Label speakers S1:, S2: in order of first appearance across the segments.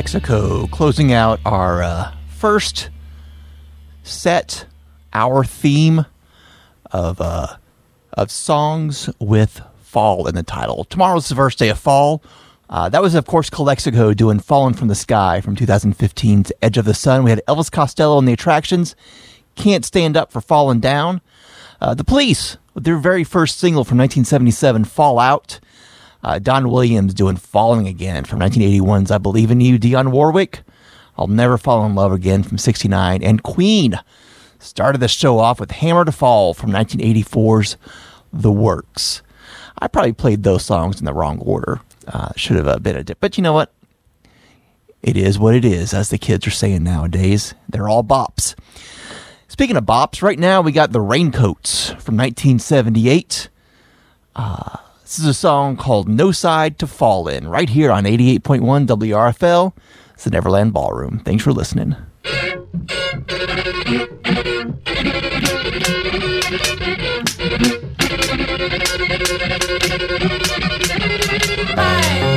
S1: Calexico closing out our uh, first set, our theme of uh, of songs with fall in the title. Tomorrow's the first day of fall. Uh, that was, of course, Calexico doing "Fallen from the Sky" from 2015's "Edge of the Sun." We had Elvis Costello on the attractions. Can't stand up for falling down. Uh, the Police their very first single from 1977, "Fall Out." Uh, Don Williams doing Falling Again from 1981's I Believe in You. Dionne Warwick, I'll Never Fall in Love Again from 69. And Queen started the show off with Hammer to Fall from 1984's The Works. I probably played those songs in the wrong order. Uh, should have uh, been a dip. But you know what? It is what it is, as the kids are saying nowadays. They're all bops. Speaking of bops, right now we got the Raincoats from 1978. Uh, this is a song called No Side to Fall In, right here on 88.1 WRFL. It's the Neverland Ballroom. Thanks for listening.
S2: I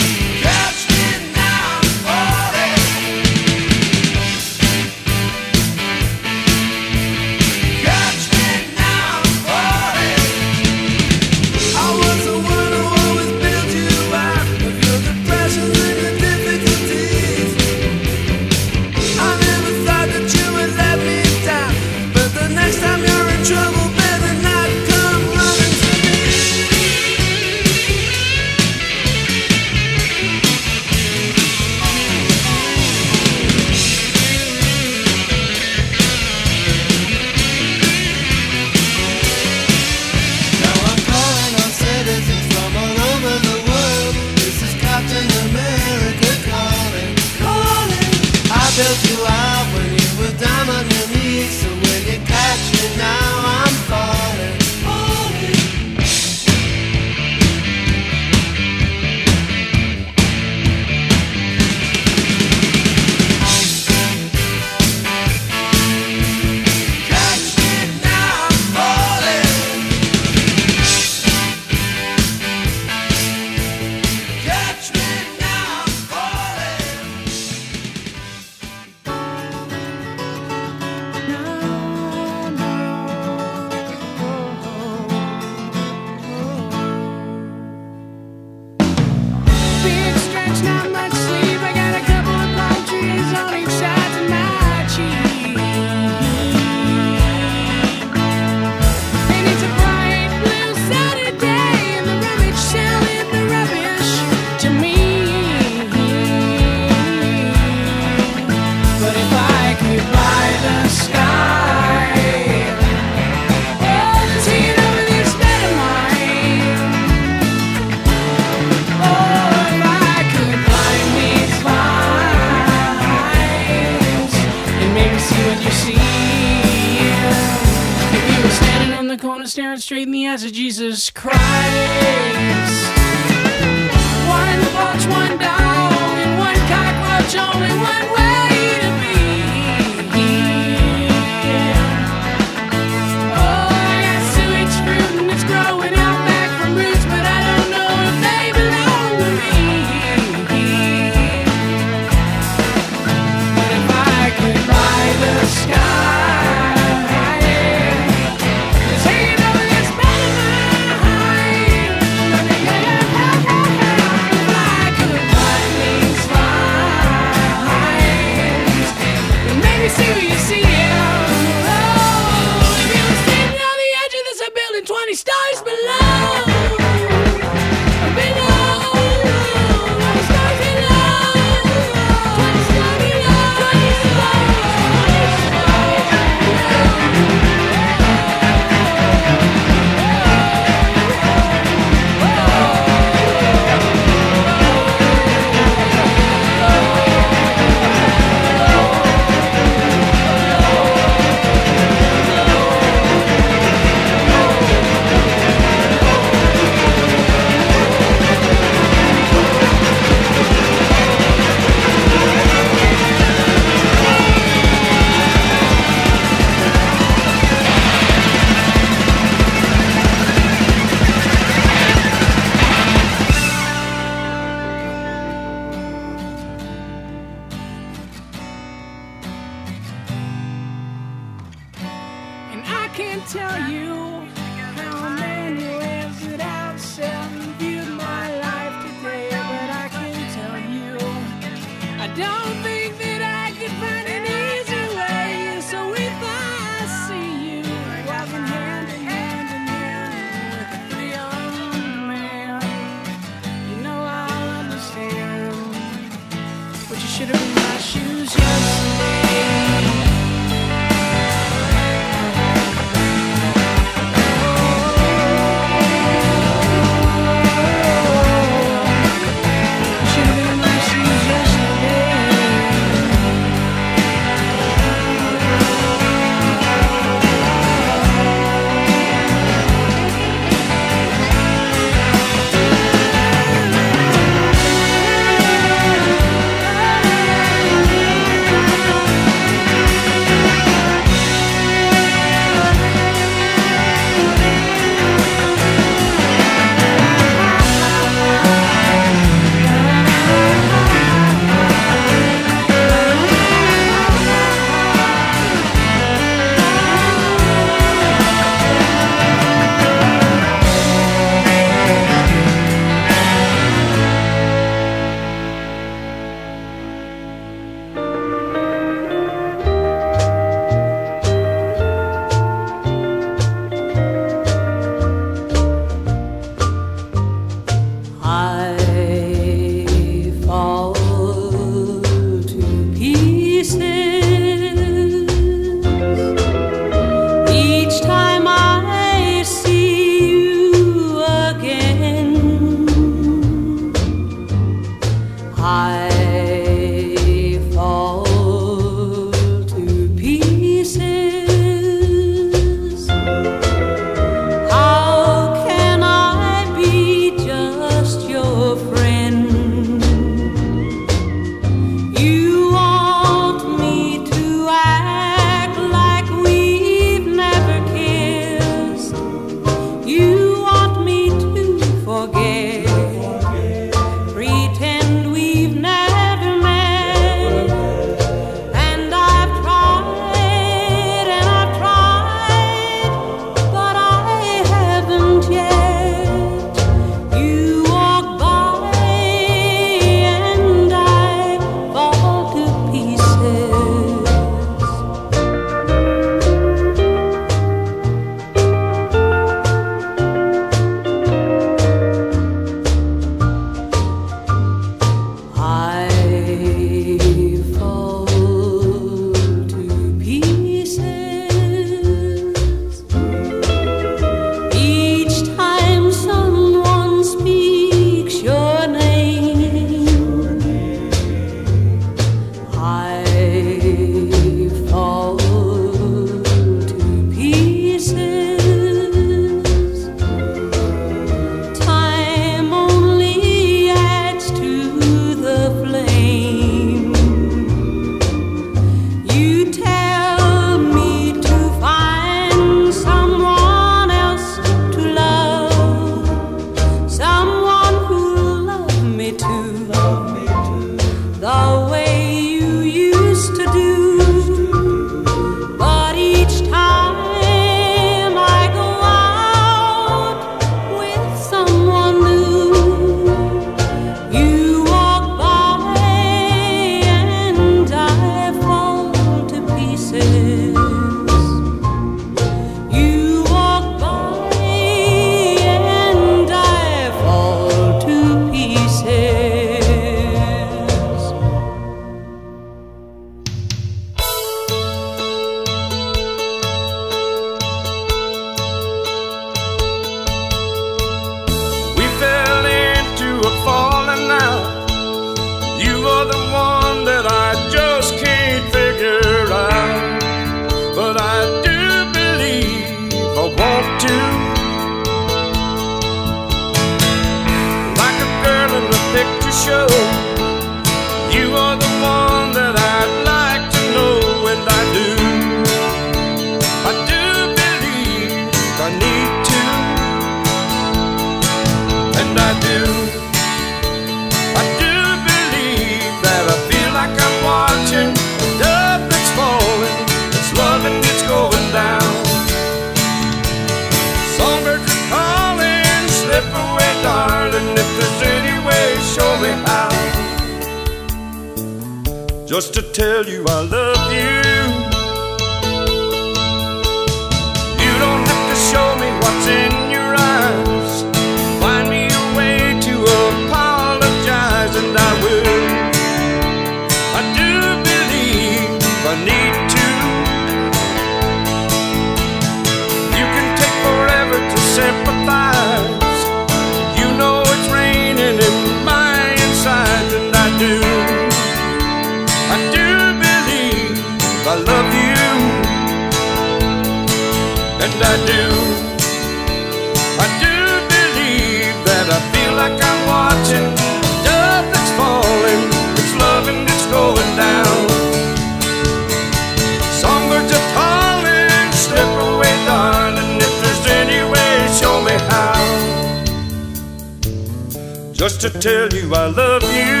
S2: to
S3: tell you I love you.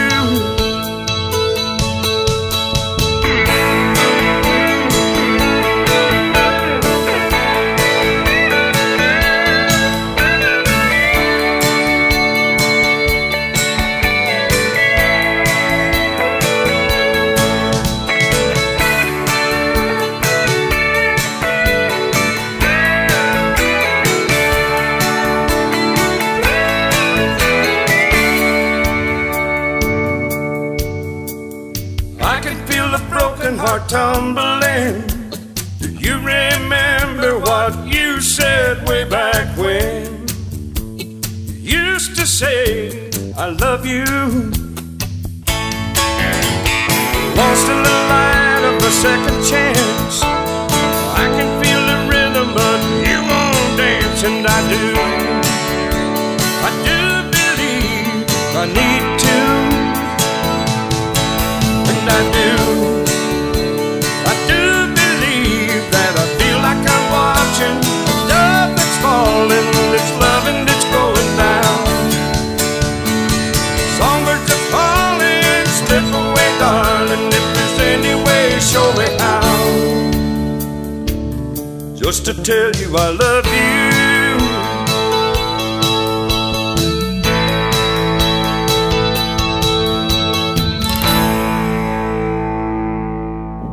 S3: Just to tell you I love you.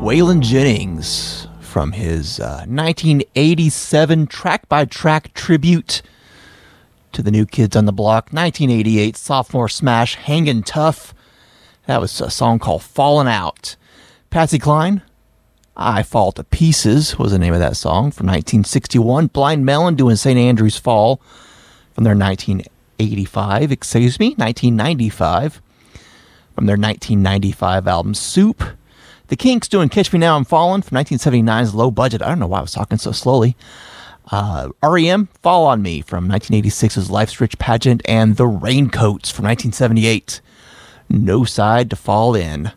S1: Waylon Jennings from his uh, 1987 track by track tribute to the new kids on the block. 1988 sophomore smash, Hangin' Tough. That was a song called Fallen Out. Patsy Cline, I Fall to Pieces was the name of that song from 1961. Blind Melon doing St. Andrew's Fall from their 1985, excuse me, 1995 from their 1995 album Soup. The Kinks doing Catch Me Now I'm Falling from 1979's Low Budget. I don't know why I was talking so slowly. Uh, REM, Fall on Me from 1986's Life's Rich Pageant, and The Raincoats from 1978. No Side to Fall In.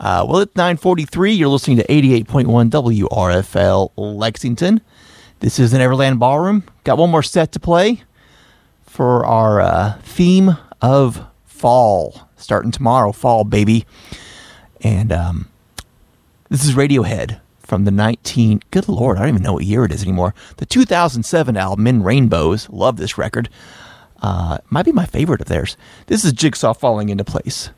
S1: Uh, well, it's 943. You're listening to 88.1 WRFL Lexington. This is the Neverland Ballroom. Got one more set to play for our uh, theme of fall. Starting tomorrow, fall, baby. And um, this is Radiohead from the 19. Good lord, I don't even know what year it is anymore. The 2007 album In Rainbows. Love this record. Uh, might be my favorite of theirs. This is Jigsaw falling into place.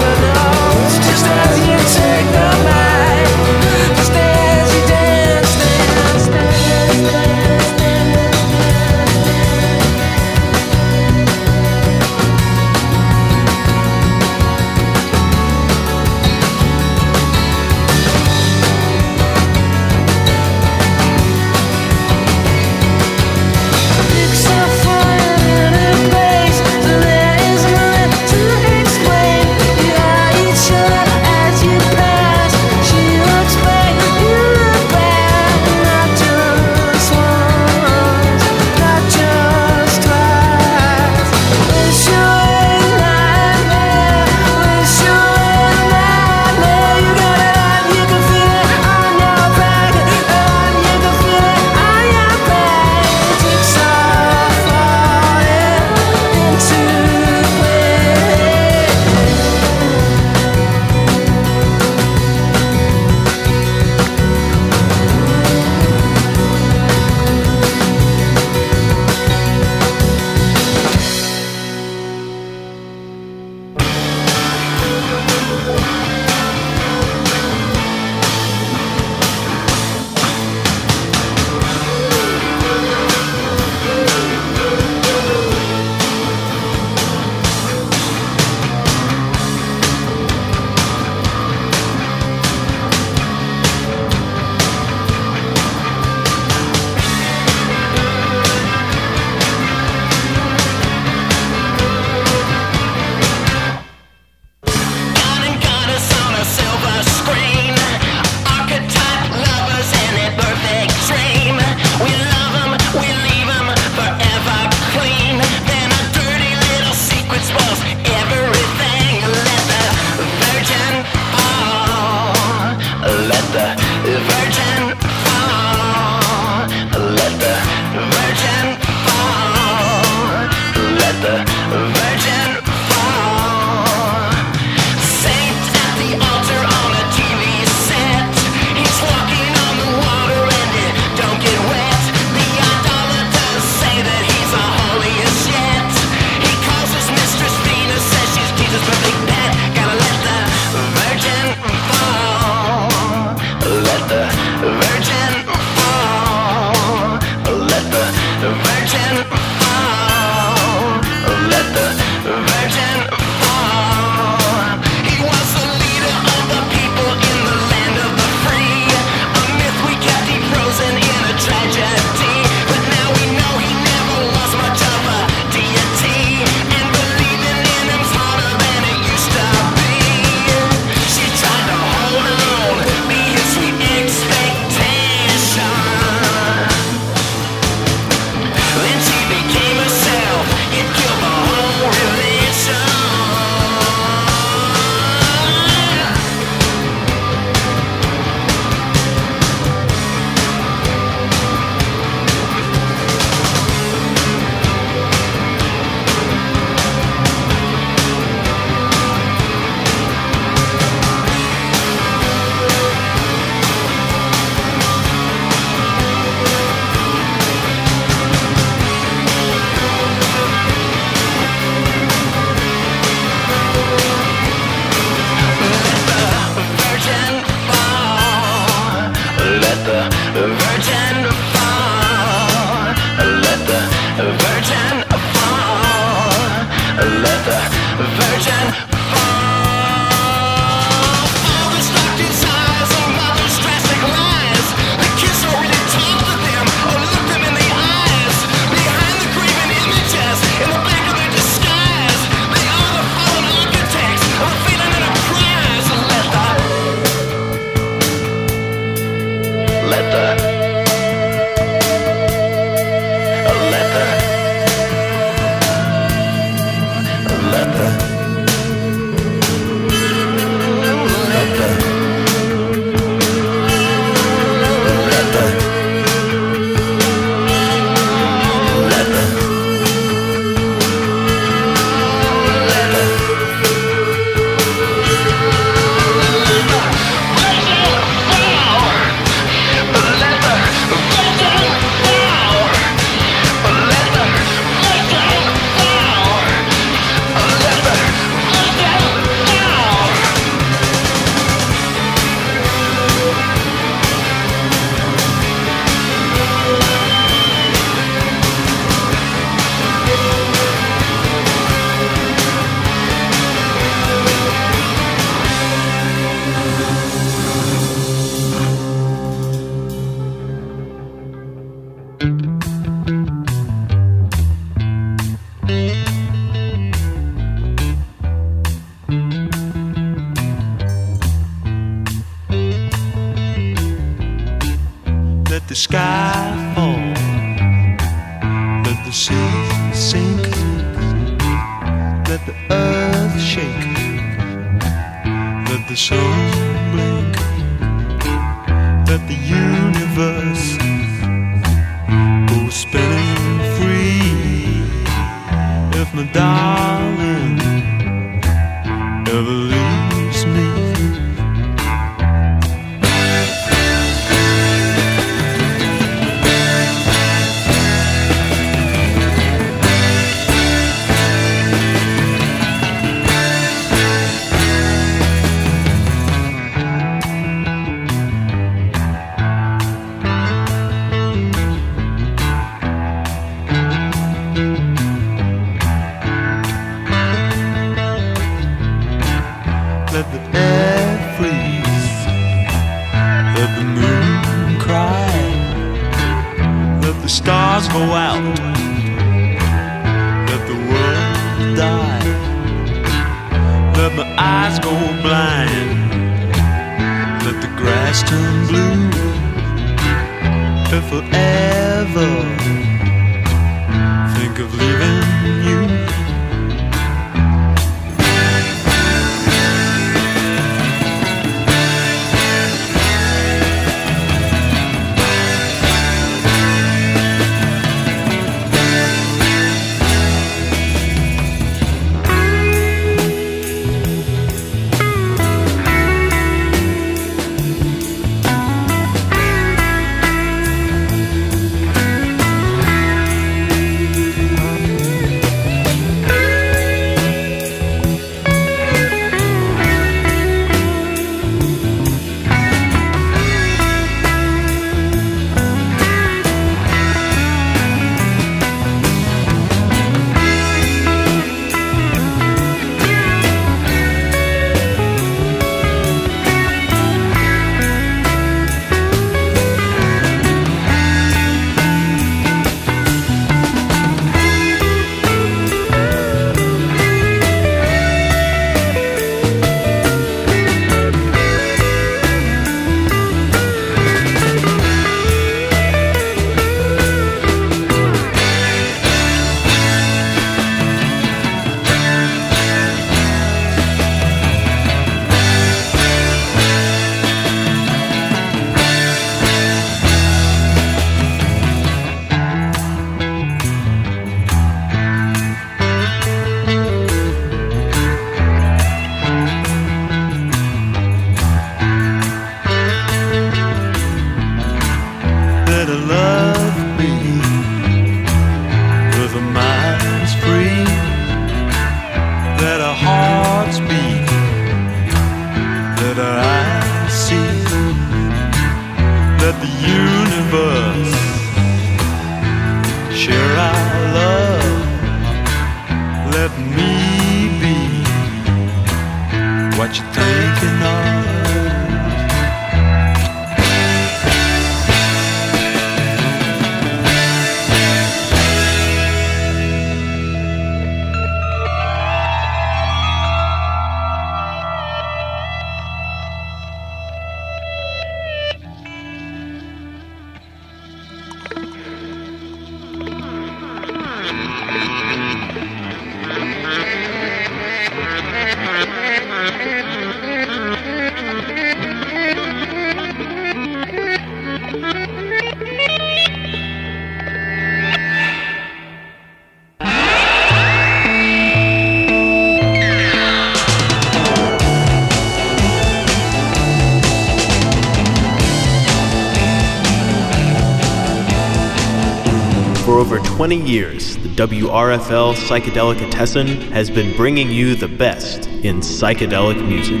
S4: 20 years, the WRFL psychedelic Psychedelicatessen has been bringing you the best in psychedelic music.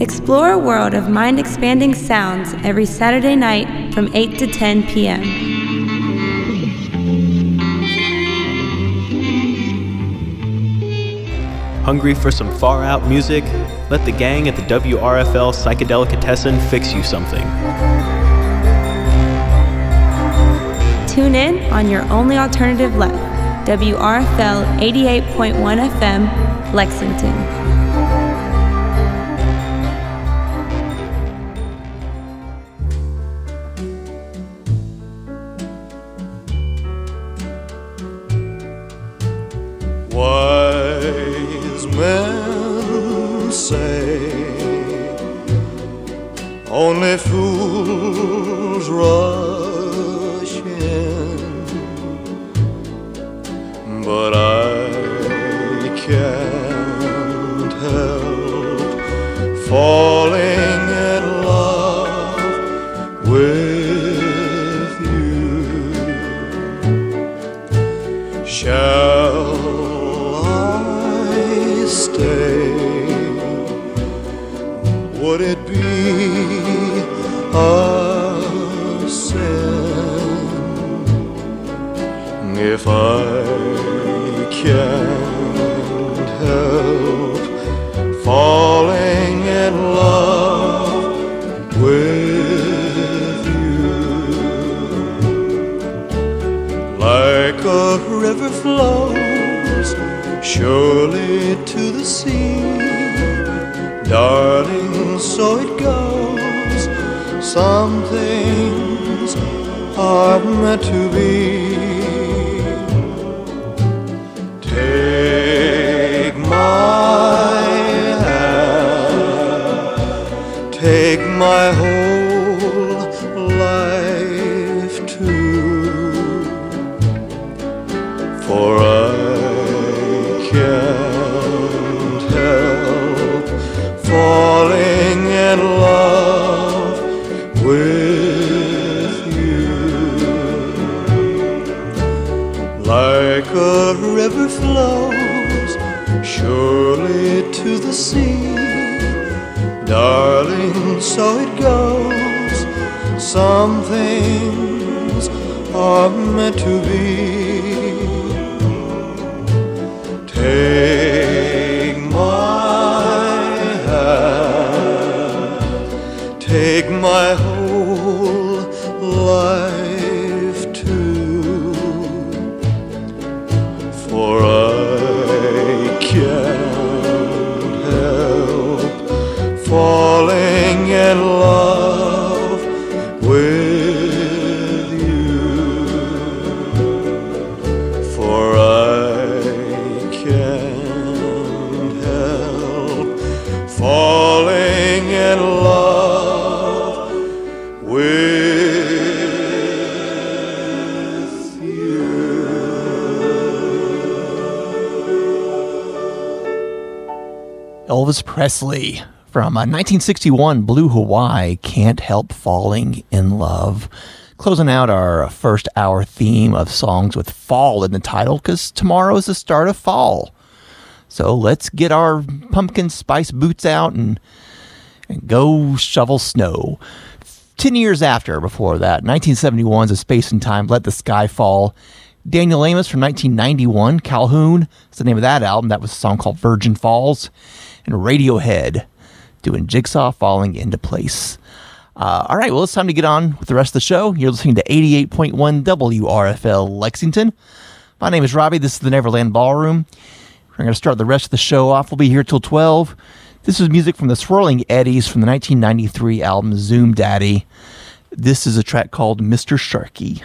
S5: Explore a world of mind expanding sounds every Saturday night from 8 to 10 p.m.
S4: Hungry for some far out music? Let the gang at the WRFL Psychedelicatessen fix you something.
S5: Tune in on your only alternative left, WRFL 88.1 FM, Lexington.
S1: Presley from uh, 1961, Blue Hawaii, Can't Help Falling in Love. Closing out our first hour theme of songs with fall in the title because tomorrow is the start of fall. So let's get our pumpkin spice boots out and, and go shovel snow. 10 years after, before that, 1971's A Space in Time, Let the Sky Fall. Daniel Amos from 1991, Kalhoun is the name of that album. That was a song called Virgin Falls. And Radiohead doing Jigsaw Falling into Place. Uh, all right, well, it's time to get on with the rest of the show. You're listening to 88.1 WRFL Lexington. My name is Robbie. This is the Neverland Ballroom. We're going to start the rest of the show off. We'll be here till 12. This is music from the Swirling Eddies from the 1993 album Zoom Daddy. This is a track called Mr. Sharky.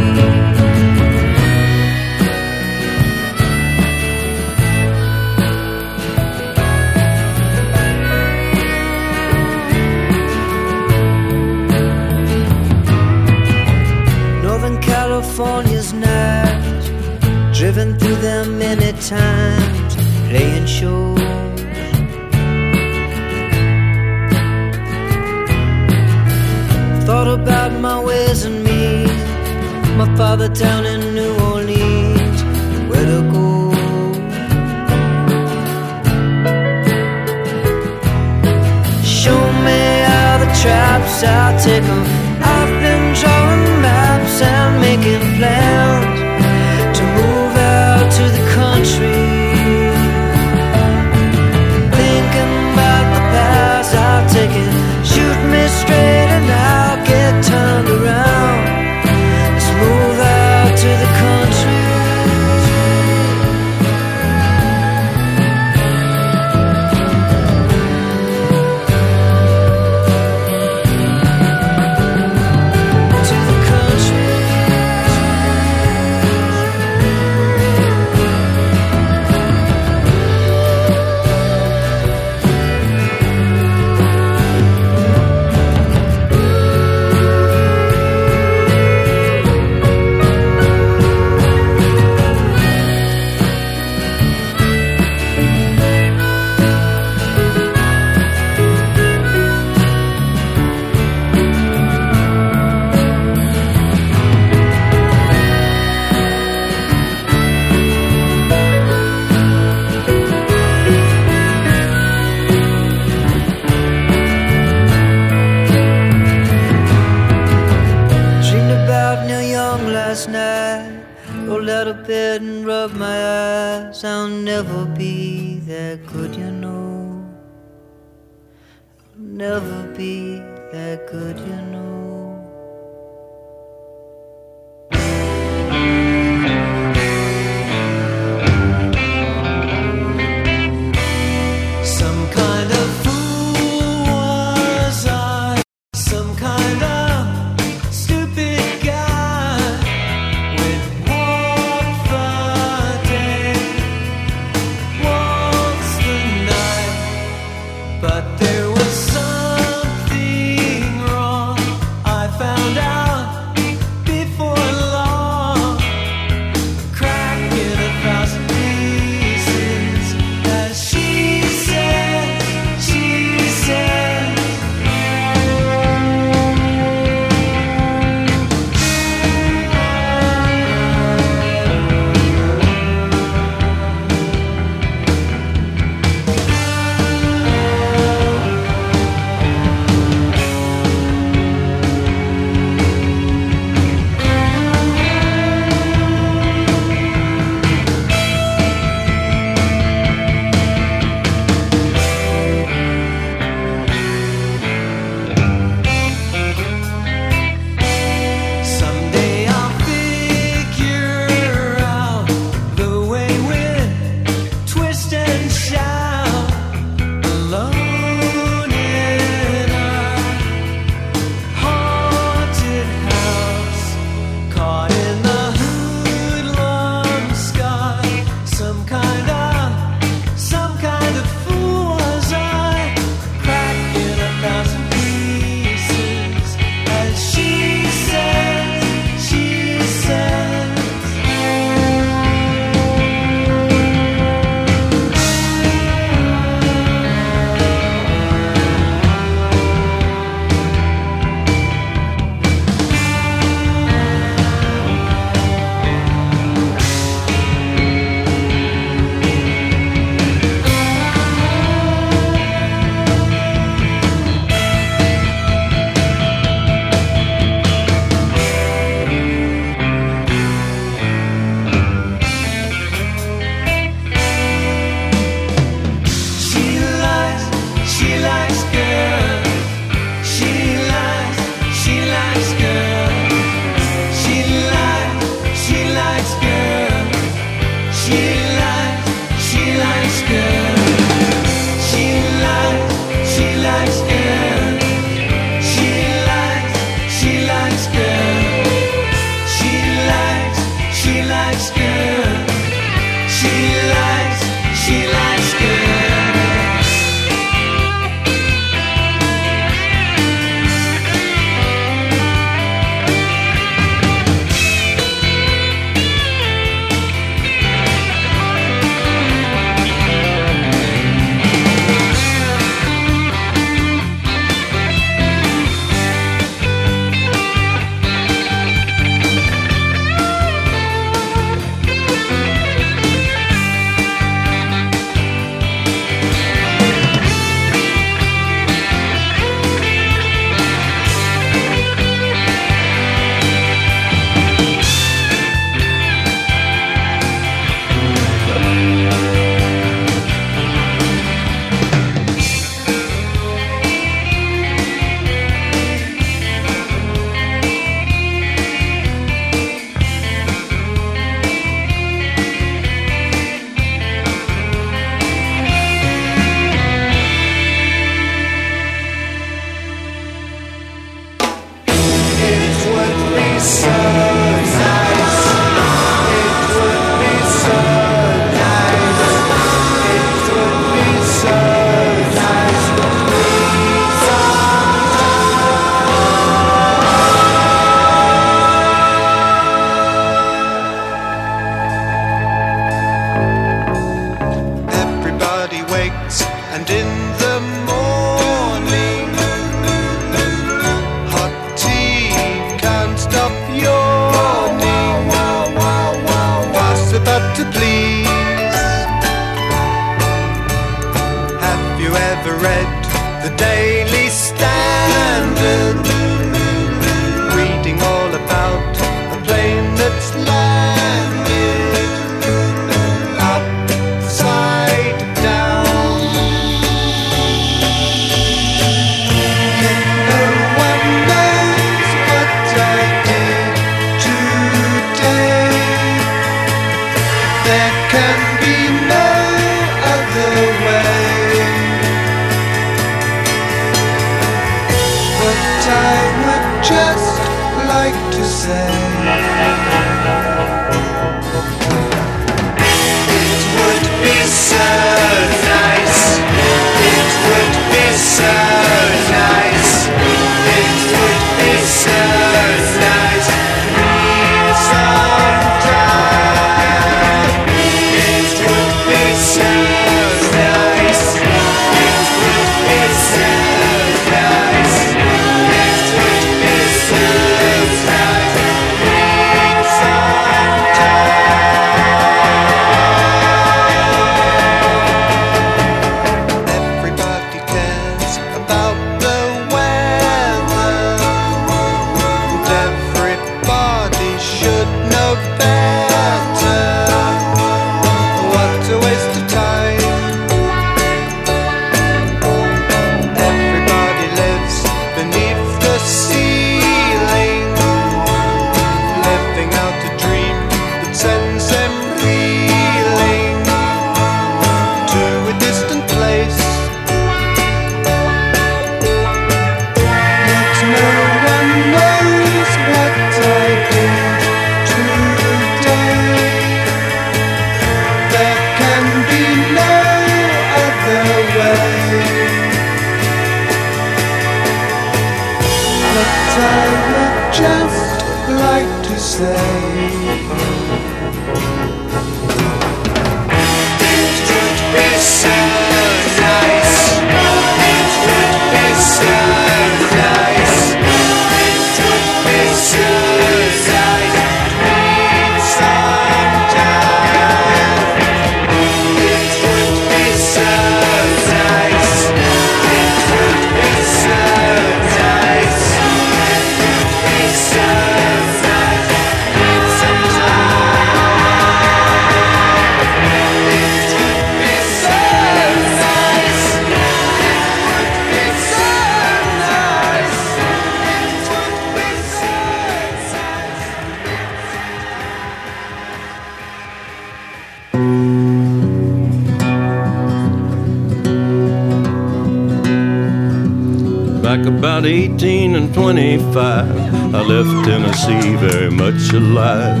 S6: 25, I left Tennessee very much alive.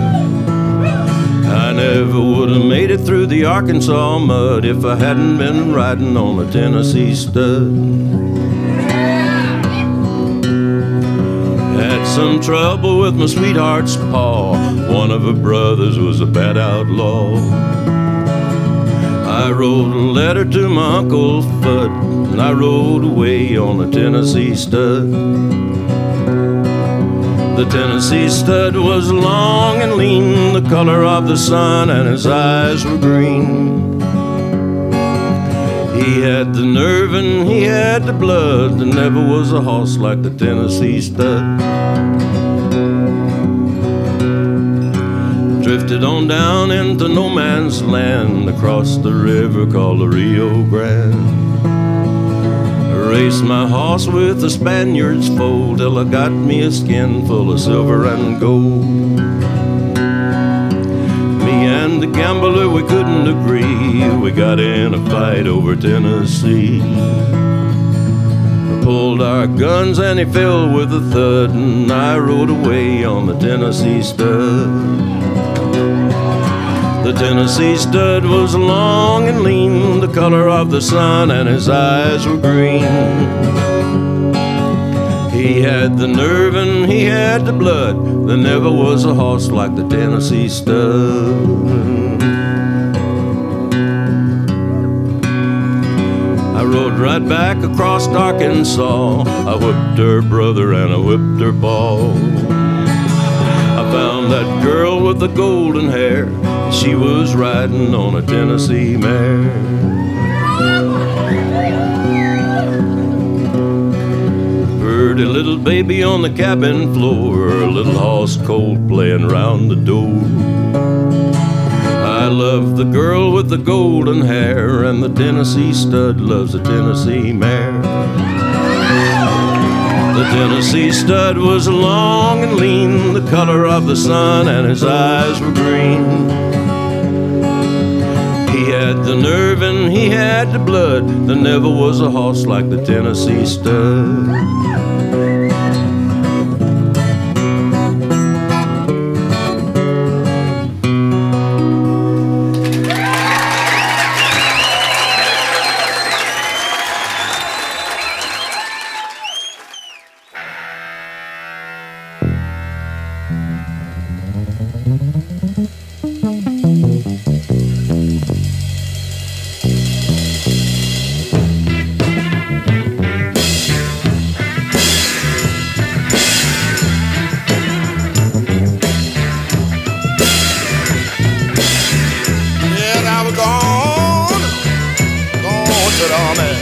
S6: I never would have made it through the Arkansas mud if I hadn't been riding on a Tennessee stud. Had some trouble with my sweetheart's paw. One of her brothers was a bad outlaw. I wrote a letter to my Uncle Fudd, and I rode away on a Tennessee stud. The Tennessee stud was long and lean, the color of the sun, and his eyes were green. He had the nerve and he had the blood, there never was a horse like the Tennessee stud. Drifted on down into no man's land across the river called the Rio Grande. Raced my horse with the Spaniard's foal till I got me a skin full of silver and gold. Me and the gambler, we couldn't agree. We got in a fight over Tennessee. I pulled our guns and he fell with a thud, and I rode away on the Tennessee stud. The Tennessee stud was long and lean, the color of the sun, and his eyes were green. He had the nerve and he had the blood. There never was a horse like the Tennessee stud. I rode right back across Arkansas. I whipped her brother and I whipped her ball. I found that girl with the golden hair. She was riding on a Tennessee mare. A little baby on the cabin floor, a little horse cold playing round the door. I love the girl with the golden hair, and the Tennessee stud loves the Tennessee mare. The Tennessee stud was long and lean, the color of the sun, and his eyes were green. Had the nerve and he had the blood. There never was a horse like the Tennessee stud.
S7: I was gone, gone to the army.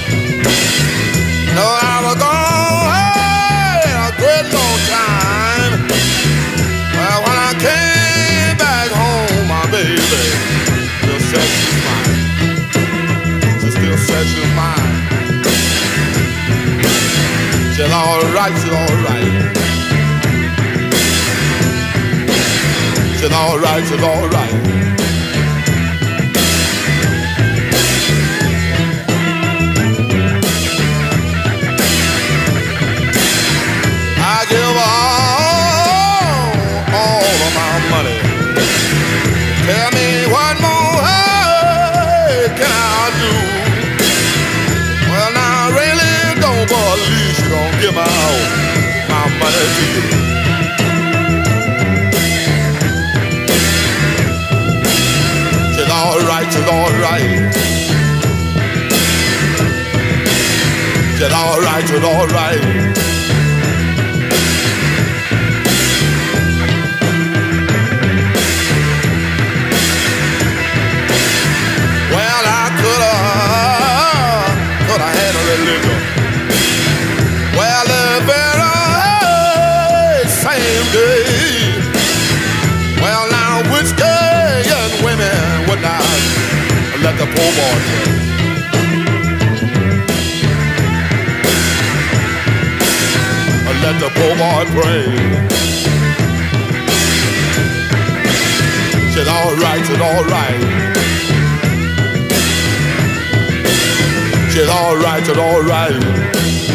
S7: No, I was gone hey, a great long time. Well, when I came back home, my baby still said she's mine. She still said she's mine. She's alright, she's alright. She's alright, she's alright. treated alright. Well, I coulda, coulda had a religion. Well, the very same day. Well, now which gay young women would not let the poor boy? that the poor boy prayed. Said, all right, said, all right. Said, all right, said,
S1: all right.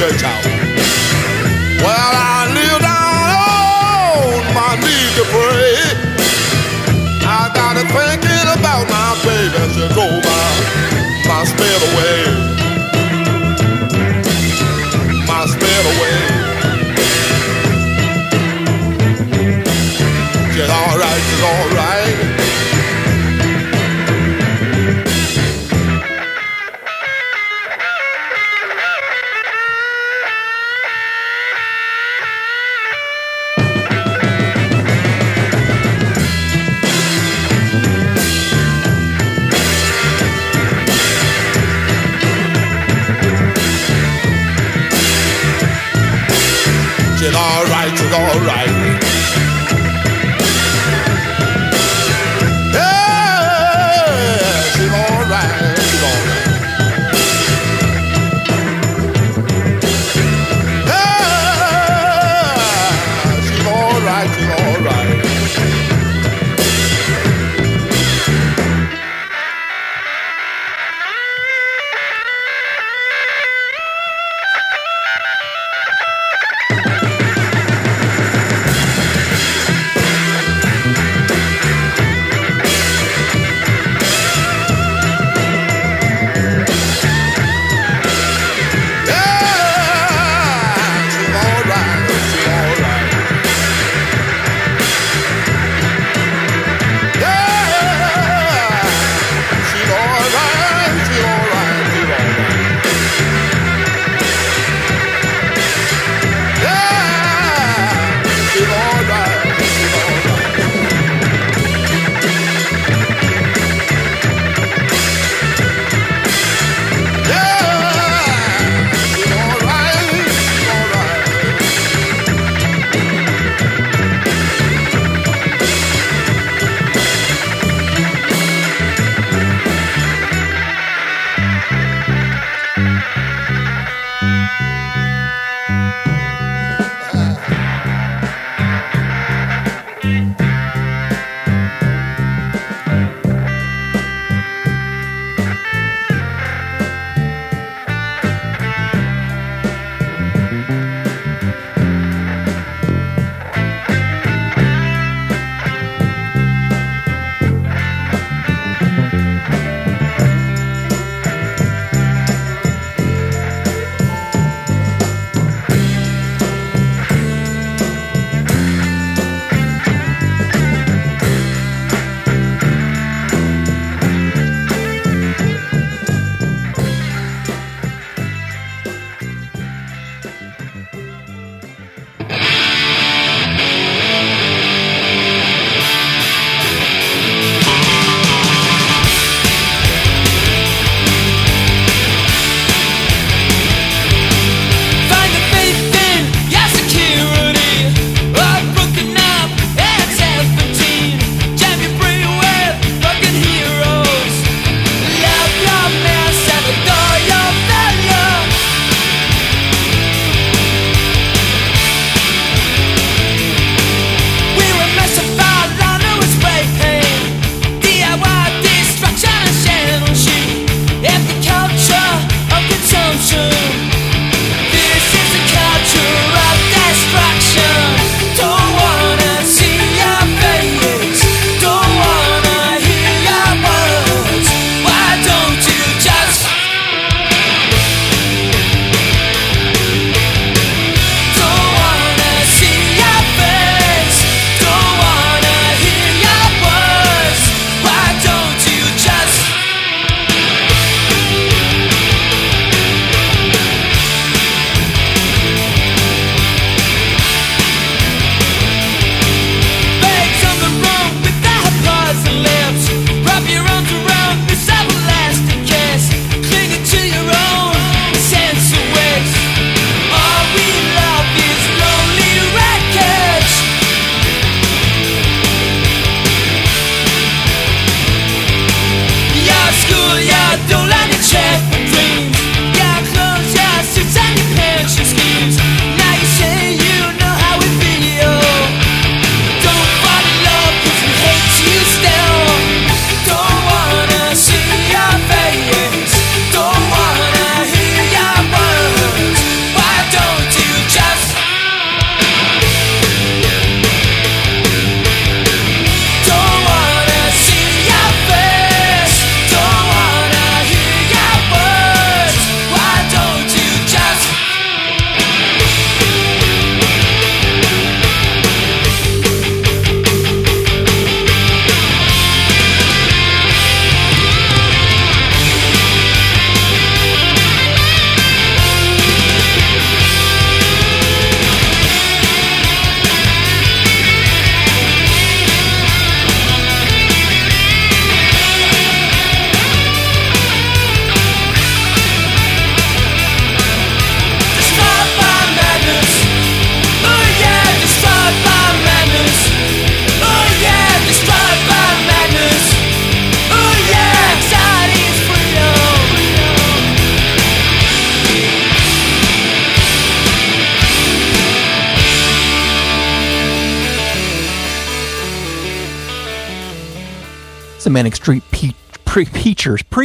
S1: chao, chao.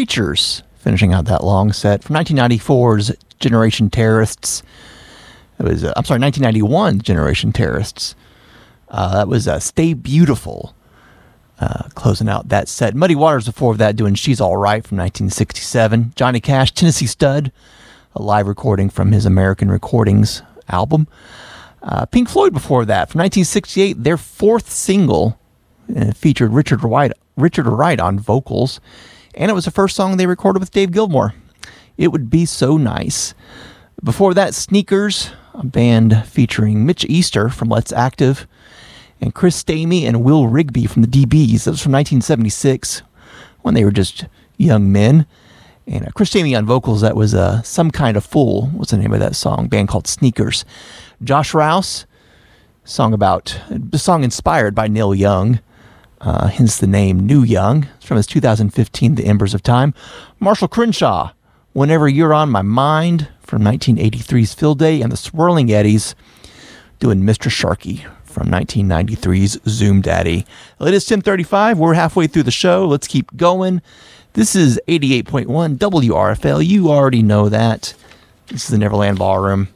S1: Preachers, finishing out that long set from 1994's Generation Terrorists. It was, uh, I'm sorry, 1991 Generation Terrorists. Uh, that was uh, Stay Beautiful, uh, closing out that set. Muddy Waters before that doing She's All Right from 1967. Johnny Cash, Tennessee Stud, a live recording from his American Recordings album. Uh, Pink Floyd before that from 1968, their fourth single uh, featured Richard Wright, Richard Wright on vocals, and it was the first song they recorded with Dave Gilmour. It would be so nice. Before that, Sneakers, a band featuring Mitch Easter from Let's Active, and Chris Stamey and Will Rigby from the dB's. That was from 1976 when they were just young men. And uh, Chris Stamey on vocals, that was uh, Some Kind of Fool, was the name of that song, band called Sneakers. Josh Rouse, song about, the song inspired by Neil Young, uh, hence the name New Young. It's from his 2015 The Embers of Time. Marshall Crenshaw, Whenever You're on My Mind, from 1983's Field Day, and the Swirling Eddies, doing Mr. Sharkey from 1993's Zoom Daddy. It is 1035. We're halfway through the show. Let's keep going. This is 88.1 WRFL. You already know that. This is the Neverland Ballroom.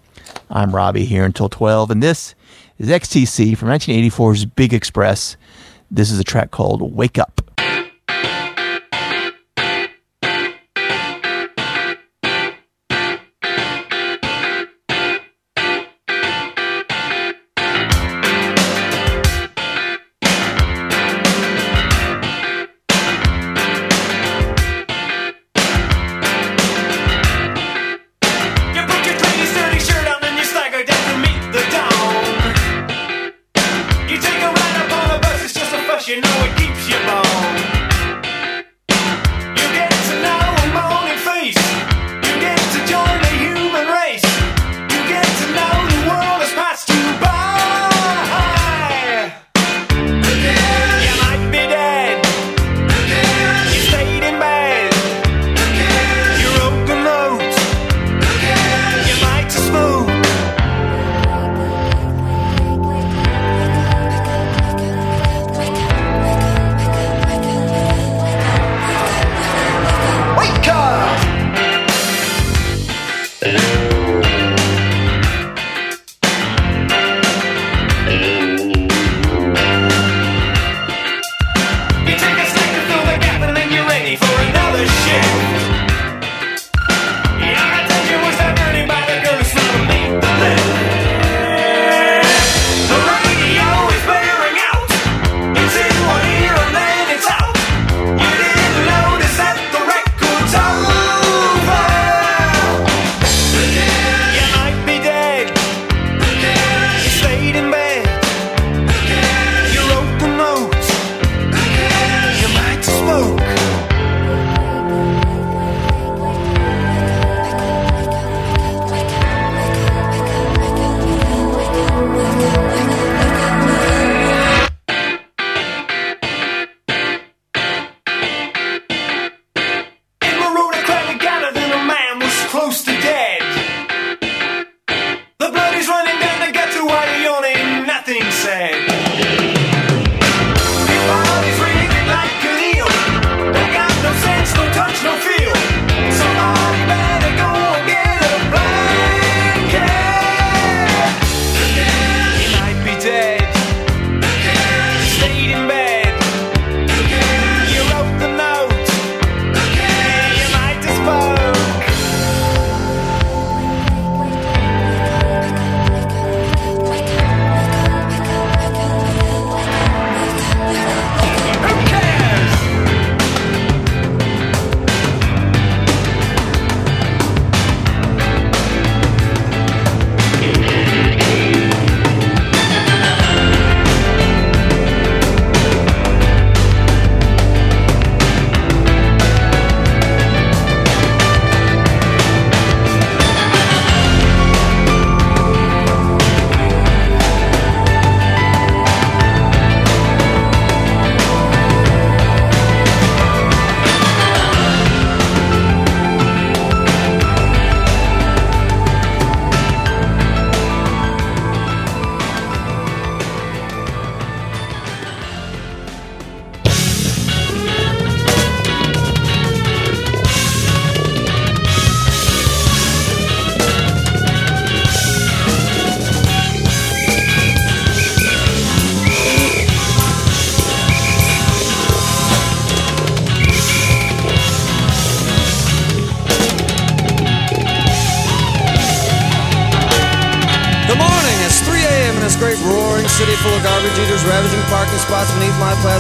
S1: I'm Robbie here until 12, and this is XTC from 1984's Big Express. This is a track called Wake Up.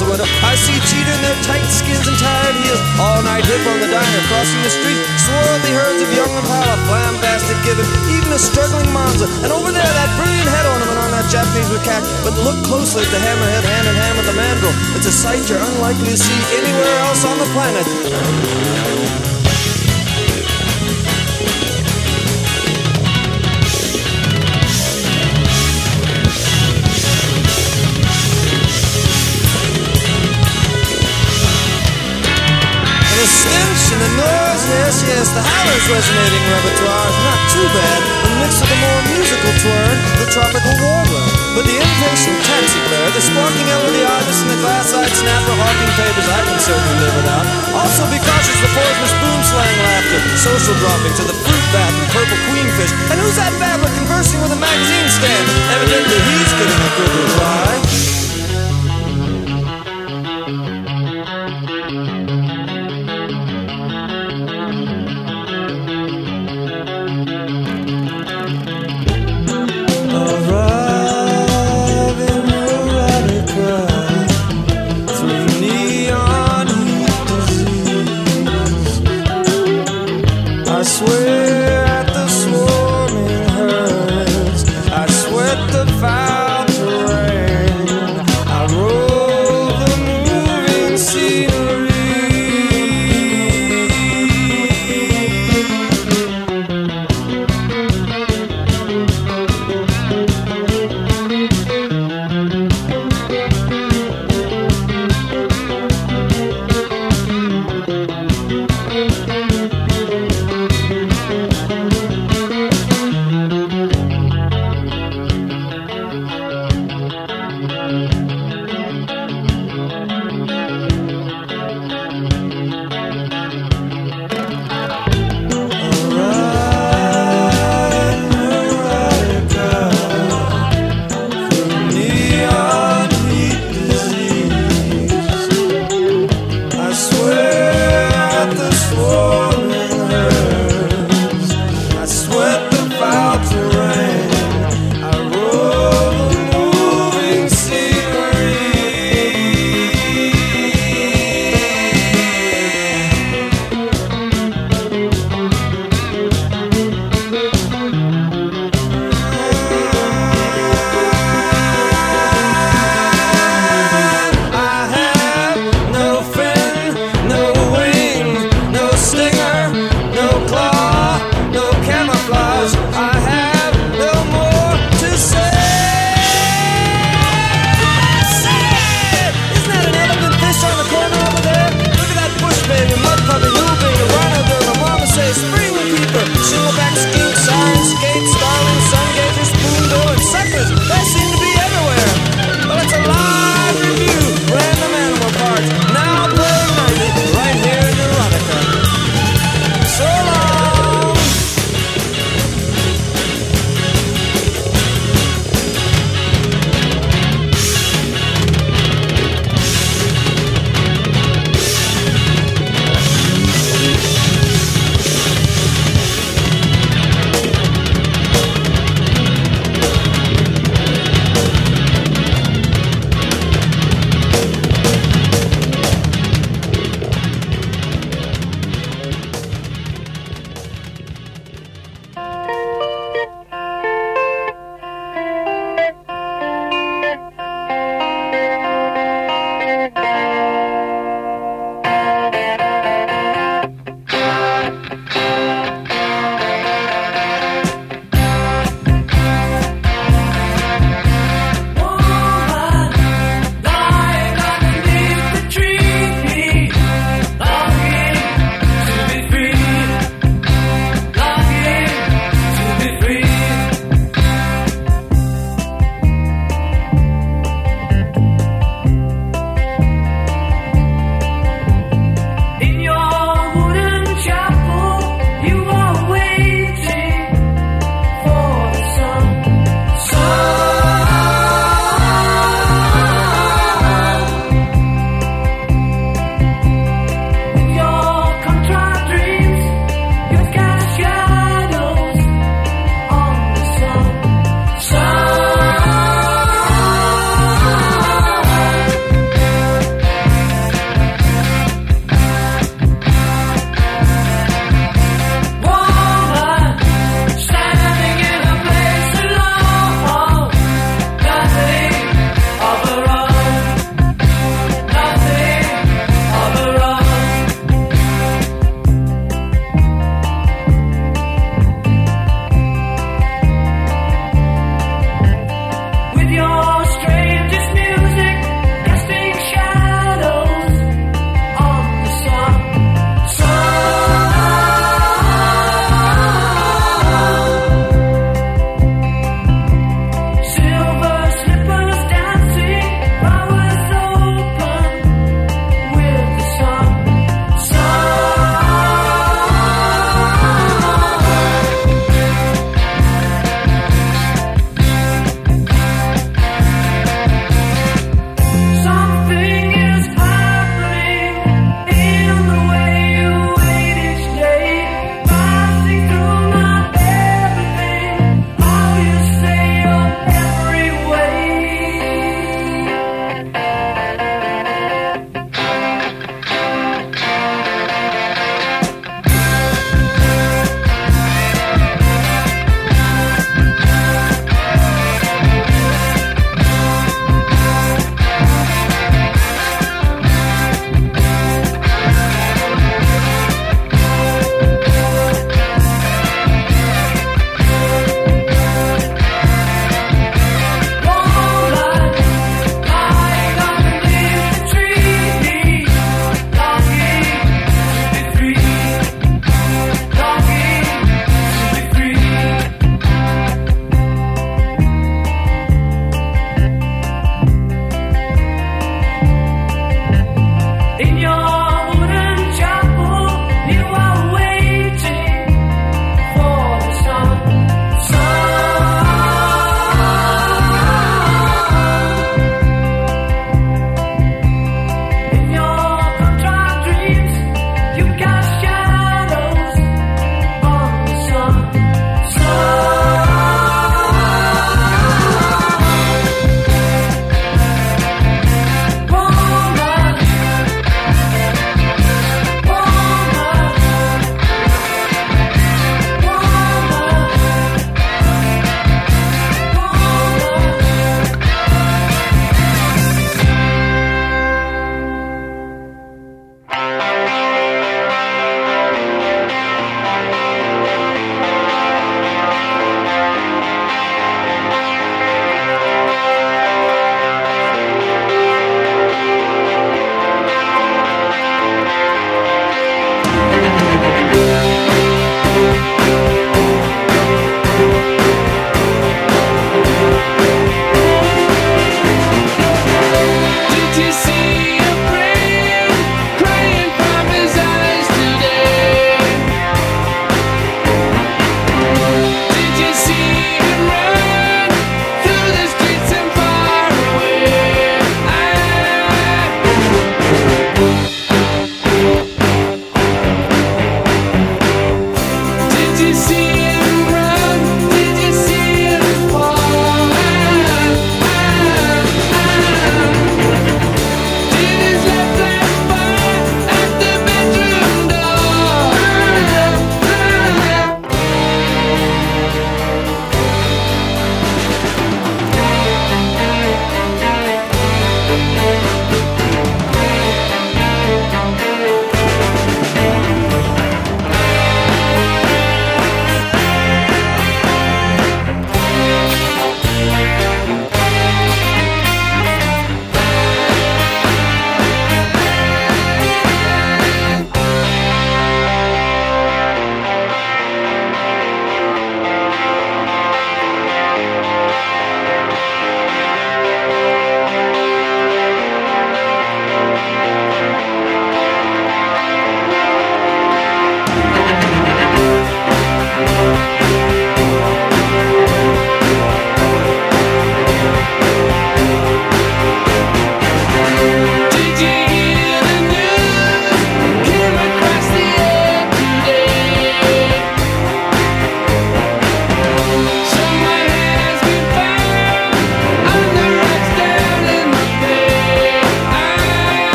S8: Beneath my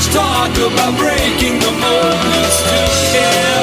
S9: much talk about breaking the mold. You still care.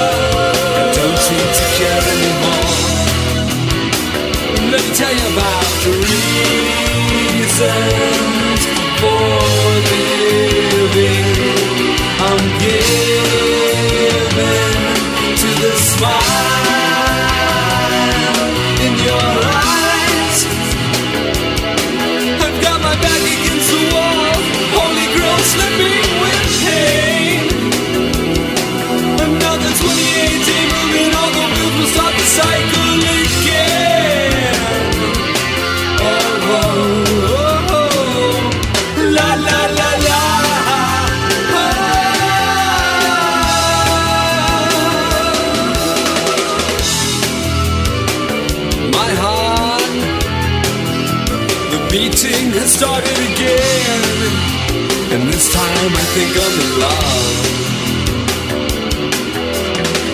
S10: Think I'm in love.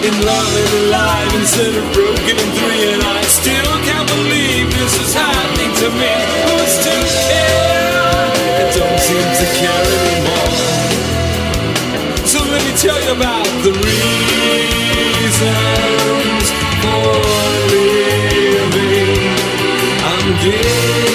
S10: In love and alive instead of broken in three. And I still can't believe this is happening to me. Who's to care? I don't seem to care anymore. So let me tell you about the reasons for living. I'm giving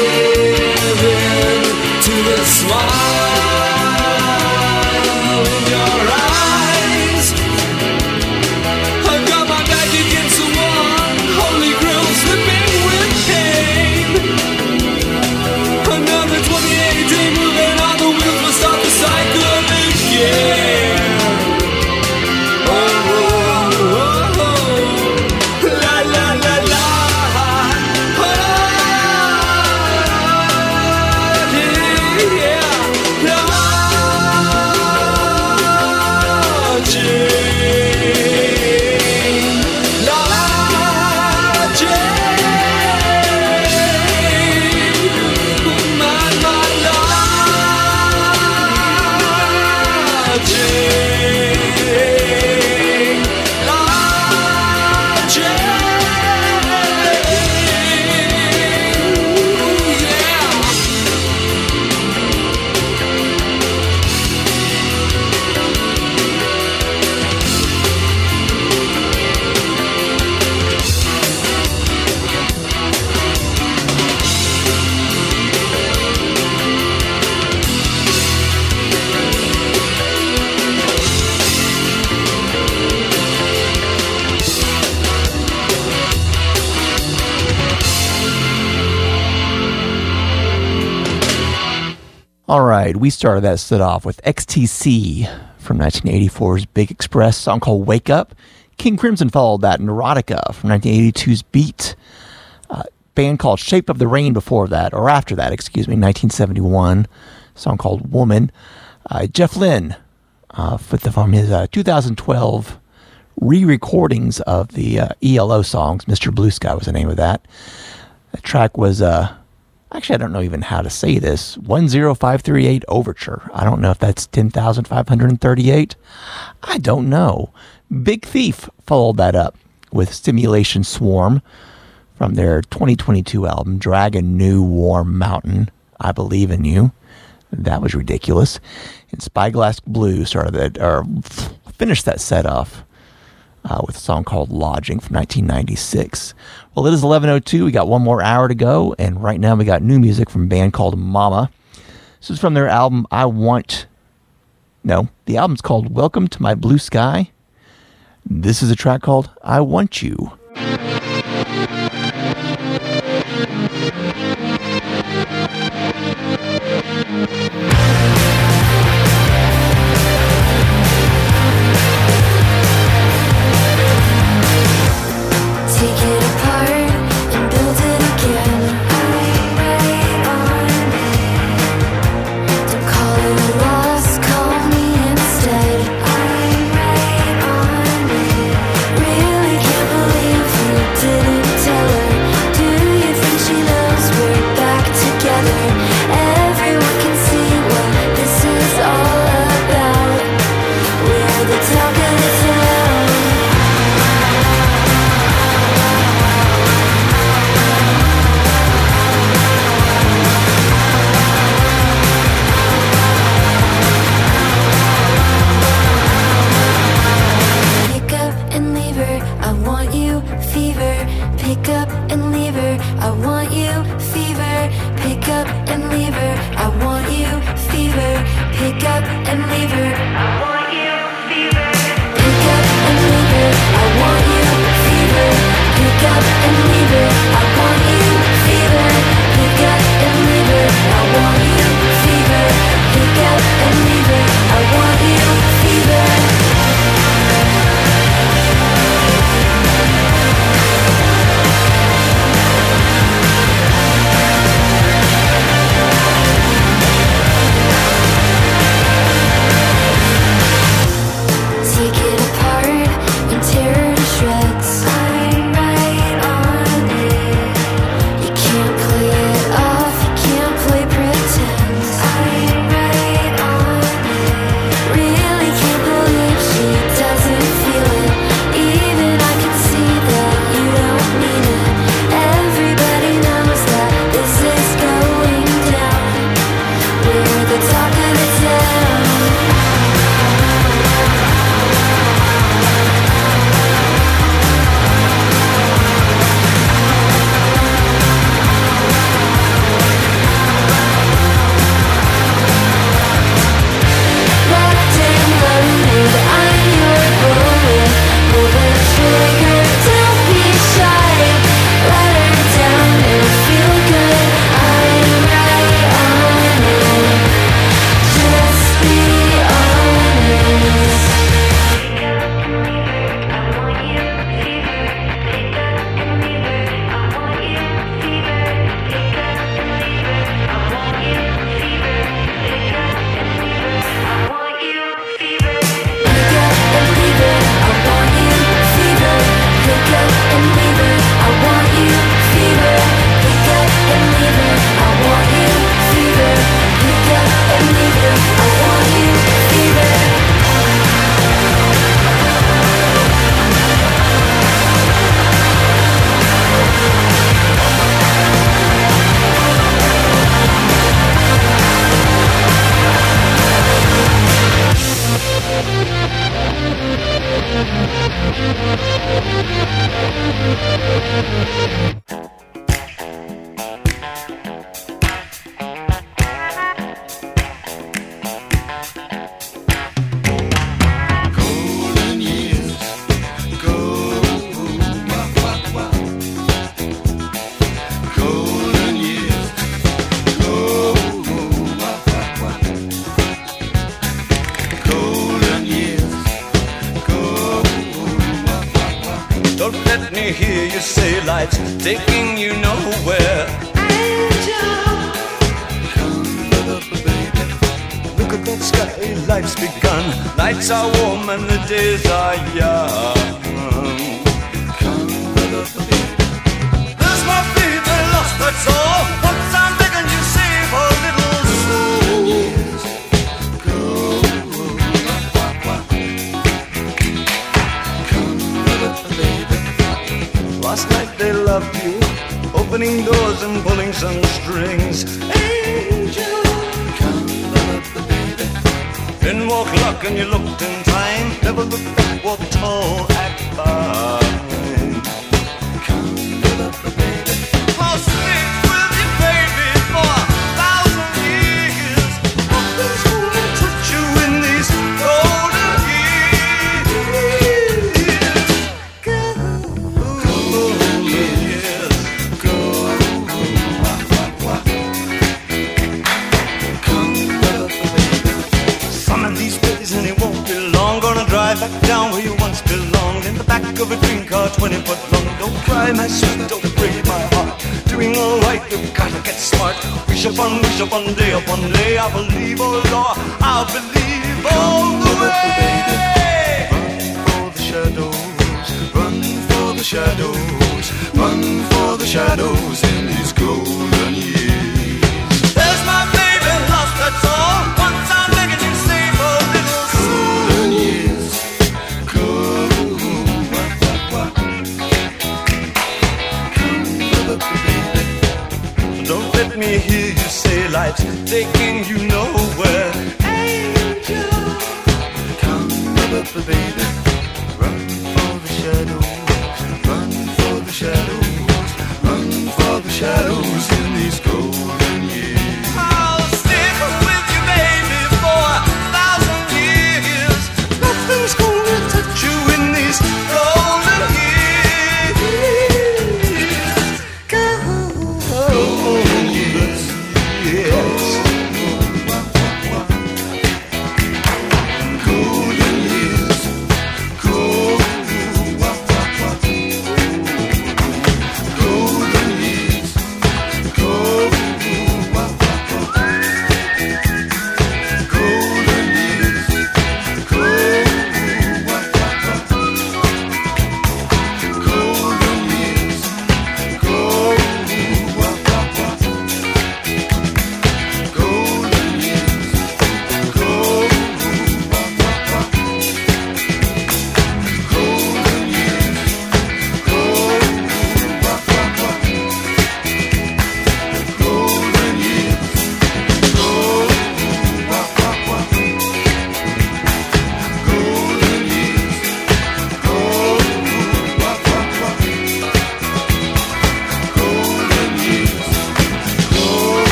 S1: we started that set off with XTC from 1984's Big Express song called Wake Up. King Crimson followed that Neurotica from 1982's Beat. Uh, band called Shape of the Rain before that, or after that, excuse me, 1971, song called Woman. Uh, Jeff Lynne uh, with the, from his uh, 2012 re-recordings of the uh, ELO songs. Mr. Blue Sky was the name of that. Track was uh, actually I don't know even how to say this. 10538 Overture. I don't know if that's 10,538. I don't know. Big Thief followed that up with Simulation Swarm from their 2022 album Dragon New Warm Mountain. I believe in you. That was ridiculous. And Spyglass Blue started that or finished that set off uh, with a song called Lodging from 1996. Well, it is 11:02. We got one more hour to go, and right now we got new music from a band called Momma. This is from their album I Want. No, the album's called Welcome to My Blue Sky. This is a track called I Want You.
S11: And leave her. I want you, fever. Pick up and leave her. I want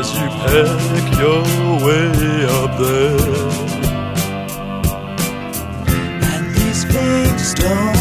S12: as you pack your way up there.
S13: And these things don't.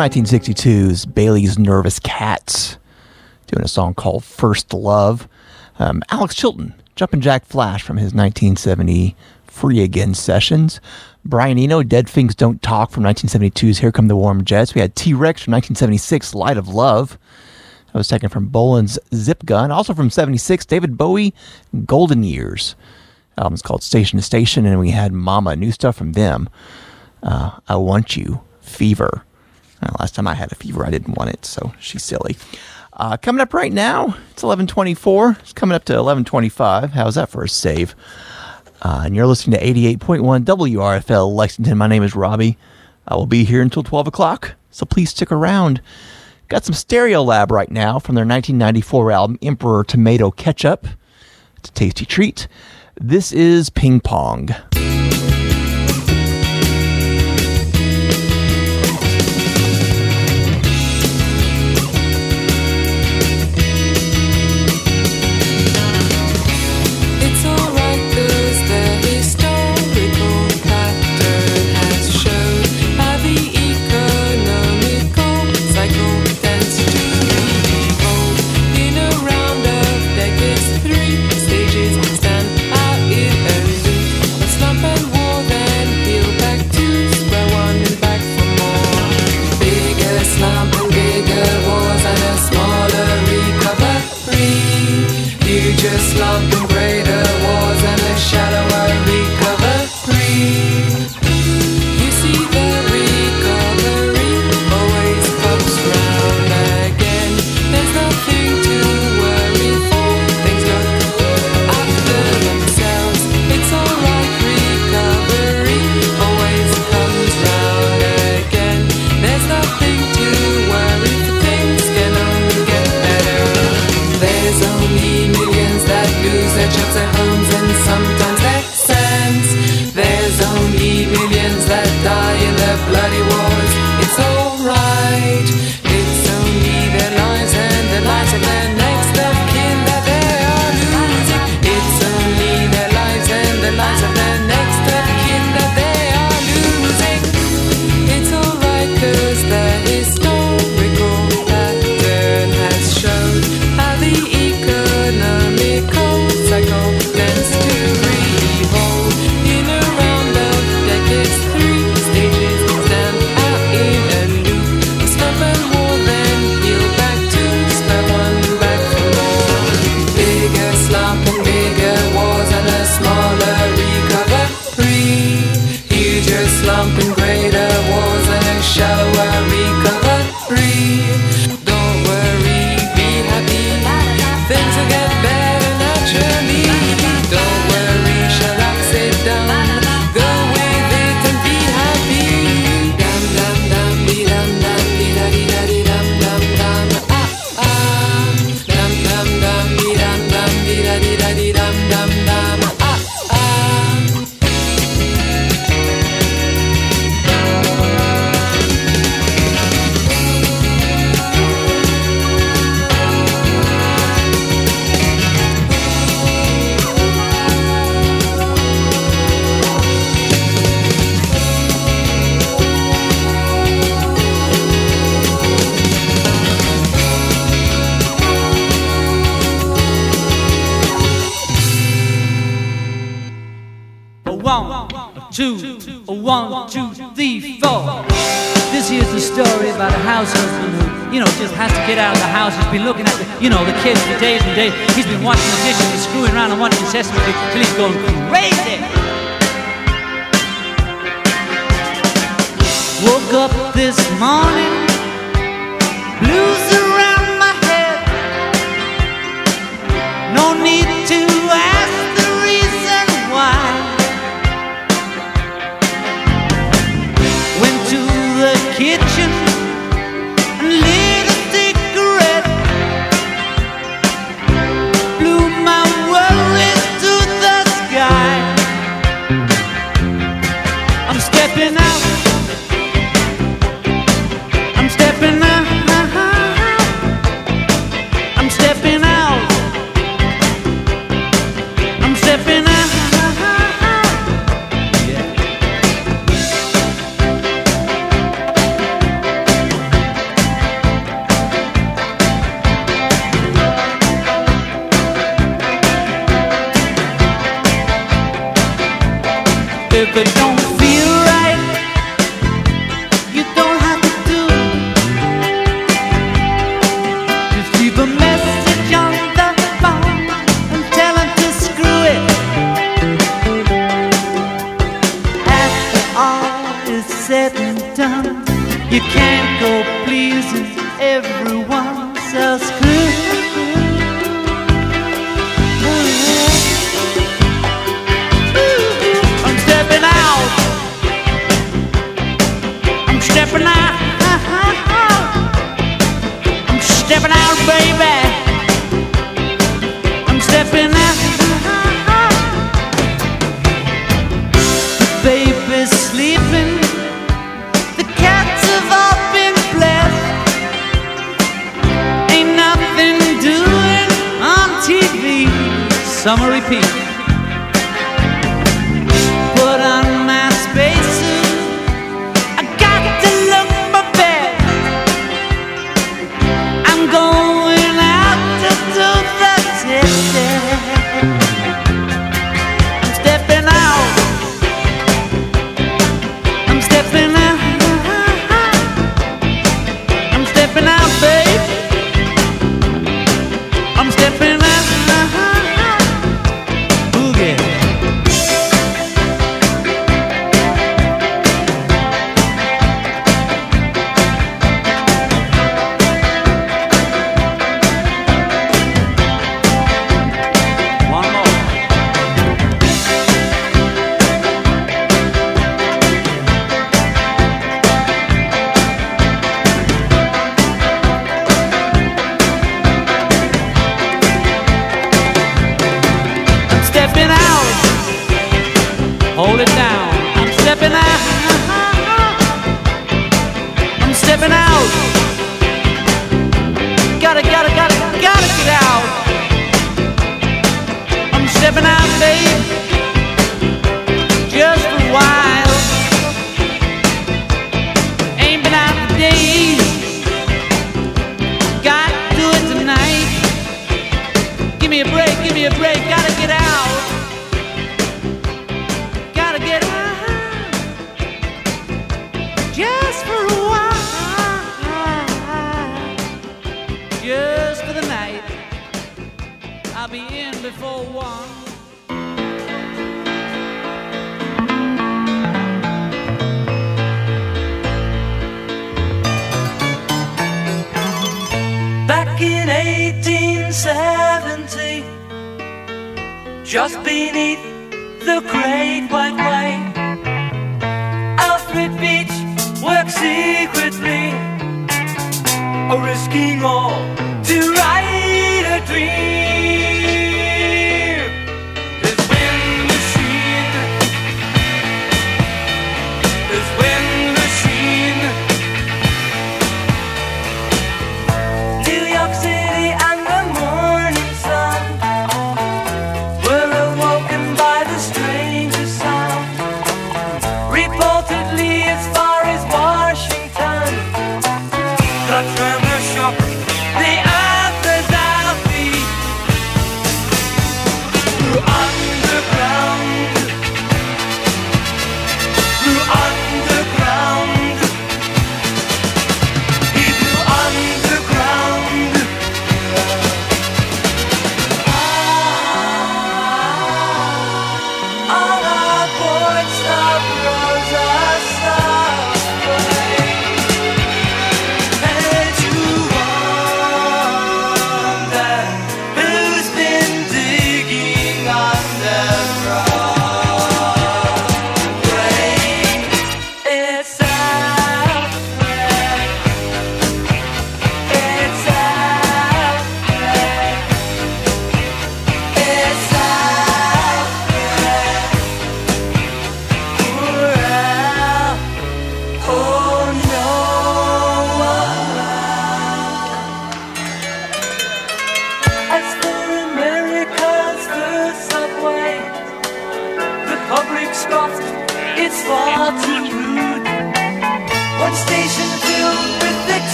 S1: 1962's Bailey's Nervous Cats, doing a song called First Love. Um, Alex Chilton, Jumpin' Jack Flash from his 1970 Free Again sessions. Brian Eno, Dead Finks Don't Talk from 1972's Here Come the Warm Jets. We had T Rex from 1976, Light of Love. That was taken from Bolan's Zip Gun. Also from 76, David Bowie, Golden Years. album's called Station to Station, and we had Momma, new stuff from them. Uh, I Want You, Fever
S14: time I had a fever, I didn't want it, so she's silly. Uh, coming up right now, it's 11:24. It's coming up to 11:25. How's that for a save? Uh, and you're listening to 88.1 WRFL Lexington. My name is Robbie. I will be here until 12 o'clock, so please stick around. Got some Stereolab right now from their 1994 album Emperor Tomato Ketchup. It's a tasty treat. This is Ping Pong.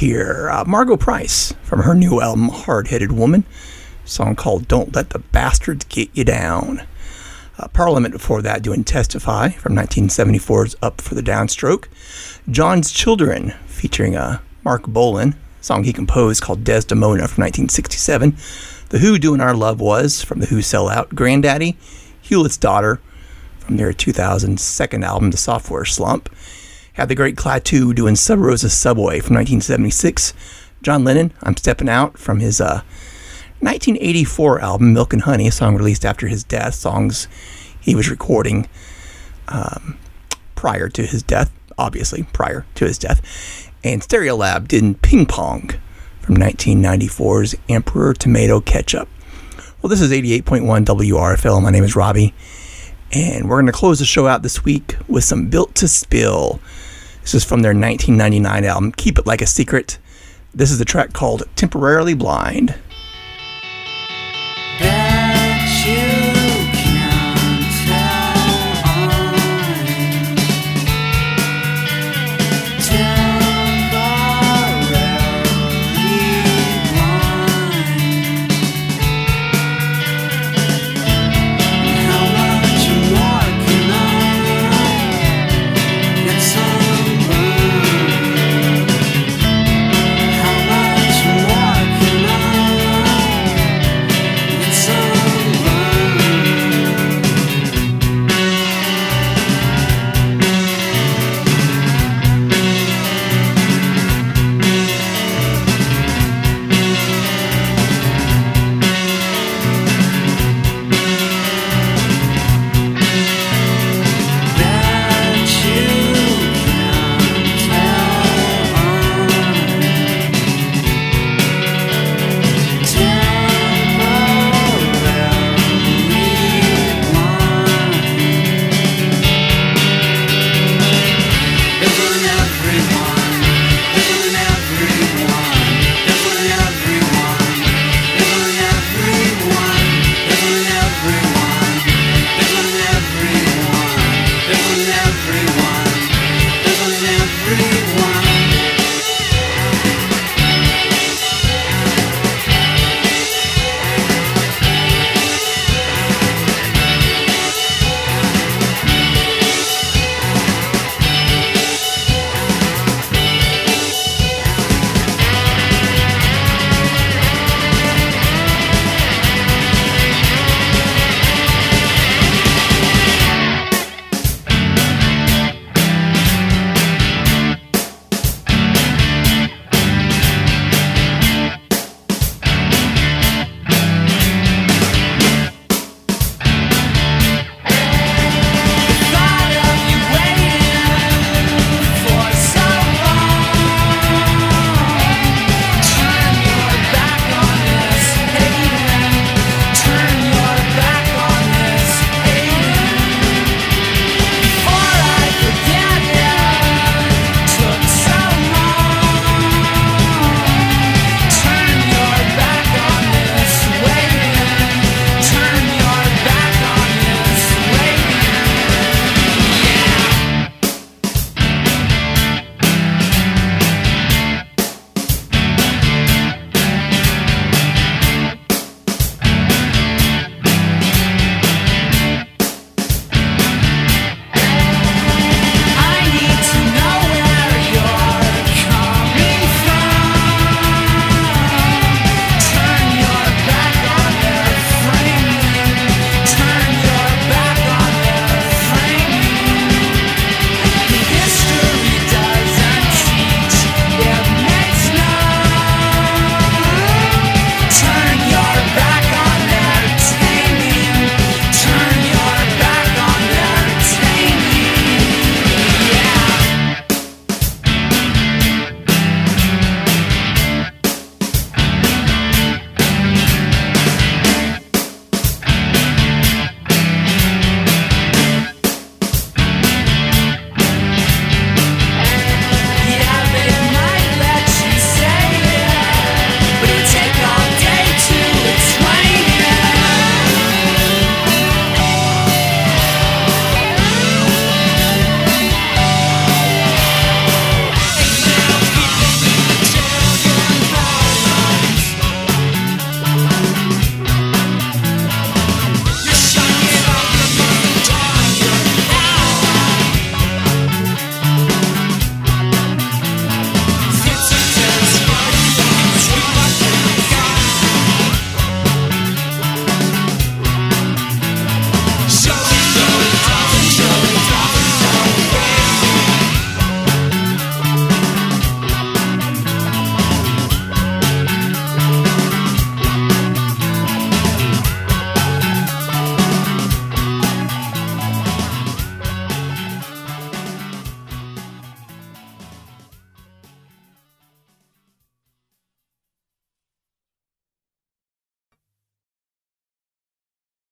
S1: Hear? Uh, Margo Price from her new album, Hard Headed Woman, song called Don't Let the Bastards Get You Down. Uh, Parliament before that doing Testify from 1974's Up for the Downstroke. John's Children featuring uh, Marc Bolan, song he composed called Desdemona from 1967. The Who doing Our Love Was from The Who Sell Out. Grandaddy, Hewlett's Daughter from their 2002 album, The Software Slump. Had the great Klaatu doing Sub Rosa Subway from 1976. John Lennon, I'm Stepping Out from his uh, 1984 album, Milk and Honey, a song released after his death, songs he was recording um, prior to his death, obviously, prior to his death. And Stereolab did Ping Pong from 1994's Emperor Tomato Ketchup. Well, this is 88.1 WRFL. My name is Robbie. And we're going to close the show out this week with some Built to Spill. This is from their 1999 album, Keep It Like a Secret. This is the track called Temporarily Blind.